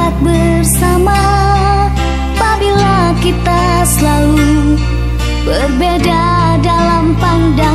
dapat bersama. Apabila kita selalu berbeda dalam pandang